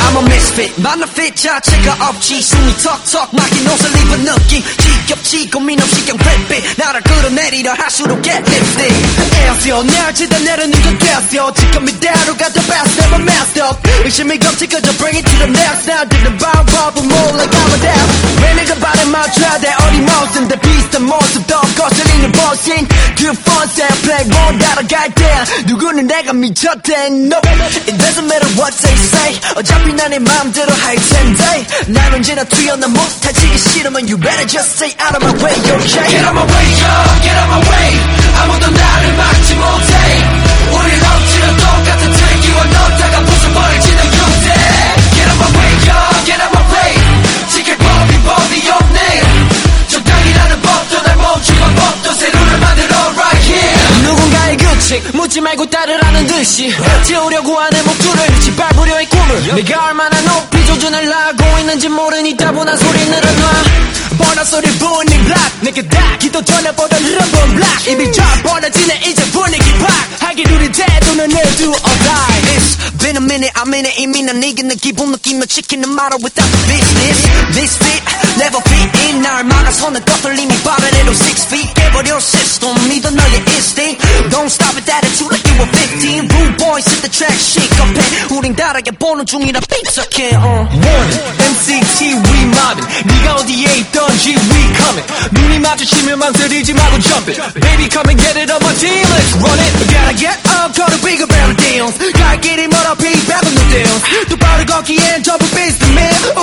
I'm a misfit, man a fit, 자 제가 없지 숨이 턱턱 막힌 옷을 입은 느낌 지겹지 고민 없이 그냥 grip it 나를 끌어내리려 할수록 get lifted 애써 날 지다 내려는 건 됐어 지금 이대로가 the best never messed up 의심이 없지 그저 bring it to the next 날 듣는 방법은 몰라 가면 돼 매니저 발에 맞춰야 돼 어림없은 데 더 거슬리는 버싱 그 폰세 play 못 따라갈 때 누구는 내가 미쳤대 no it doesn't matter what they say 어차피 난내 마음대로 할 텐데 날 언제나 투여나 못할 지기 싫으면 you better just stay out of my way okay Get out my way, yeah, 묻지 말고 따르라는 듯이 지우려고 하는 목줄을 짓밟으려 의 꿈을. 내가 얼마나 높이 조준을 하고 있는지 모르니 따분한 소리 늘어놔. 번호 소리 분이 블락 내게 다 기도 전에보다 늘어본 블락 입이 쫙 벌어지네 이제 분위기 팍 하기 누린 태도는 never do or die It's been a minute I'm in it. 이미 난 이기는 기분 느끼며 지키는 말을 without business. This fit never fit in. 날 막아서는 거슬림이 빠르래로 six feet 깨버려. System 믿어 너의 instinct Don't stop at attitude like you were 15 Rude boys hit the track, shake up and 우린 다르게 보는 중이라 삐쩍해 uh. Warning, NCT we mobbing. 네가 어디에 있던지 we coming. 눈이 마주치면 망설이지 말고 jump it Baby come and get it on my team, let's run it. Gotta get up, call the bigger barrel deals. 갈 길이 멀어, 비 배고 new deals. 또 걷기엔 점프 beats the man.